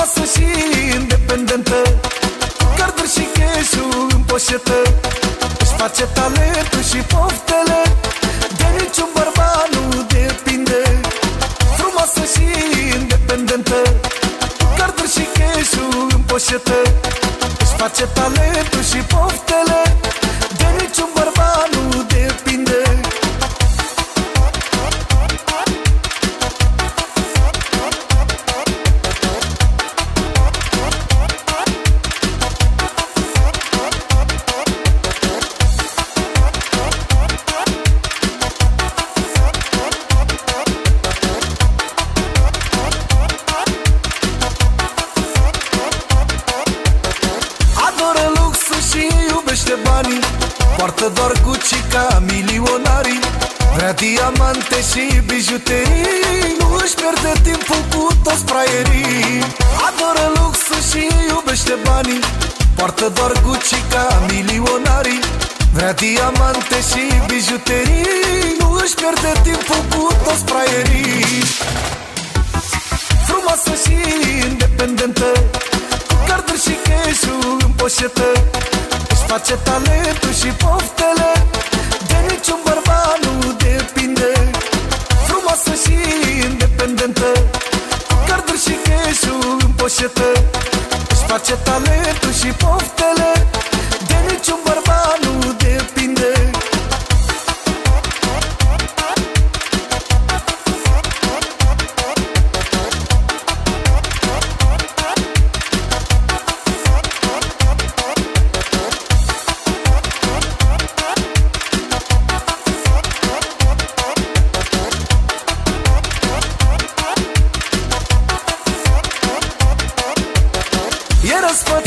Frumoasă și independentă. Carduri și cash în poșetă Își face talentul și poftele. De niciun bărbat nu depinde. Frumoasă și independentă. Carduri și cash în poșetă Își face talentul și poftele iubește banii Poartă doar Gucci ca milionarii. Vrea diamante și bijuterii Nu își pierde timpul cu toți fraierii. Adoră luxul și iubește banii Poartă doar Gucci ca milionarii. Vrea diamante și bijuterii Nu își pierde timpul cu toți fraierii. Frumoasă și independentă Cu carduri și cash în poșetă. Își face talentul și poftele De niciun bărbat nu depinde. Frumoasă și independentă Cu carduri și cash în poșetă. Își face talentul și poftele De niciun bărbat nu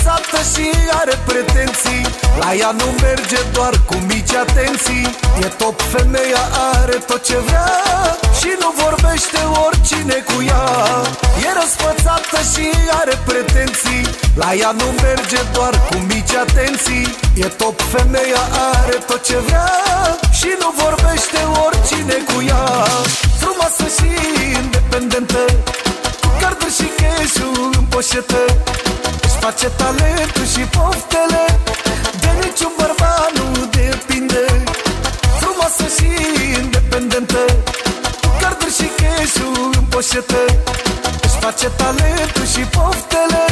răsfățată și are pretenții. La ea nu merge doar cu mici atenții. E top femeia, are tot ce vrea Și nu vorbește oricine cu ea. E răsfățată și are pretenții. La ea nu merge doar cu mici atenții. E top femeia, are tot ce vrea Și nu vorbește oricine cu ea. Frumoasă și independentă Cu carduri și cash în poșetă. își face talentul și poftele. De niciun bărbat nu depinde. Frumoasă și independentă. Cu carduri și cash în poșetă. Își face talentul și poftele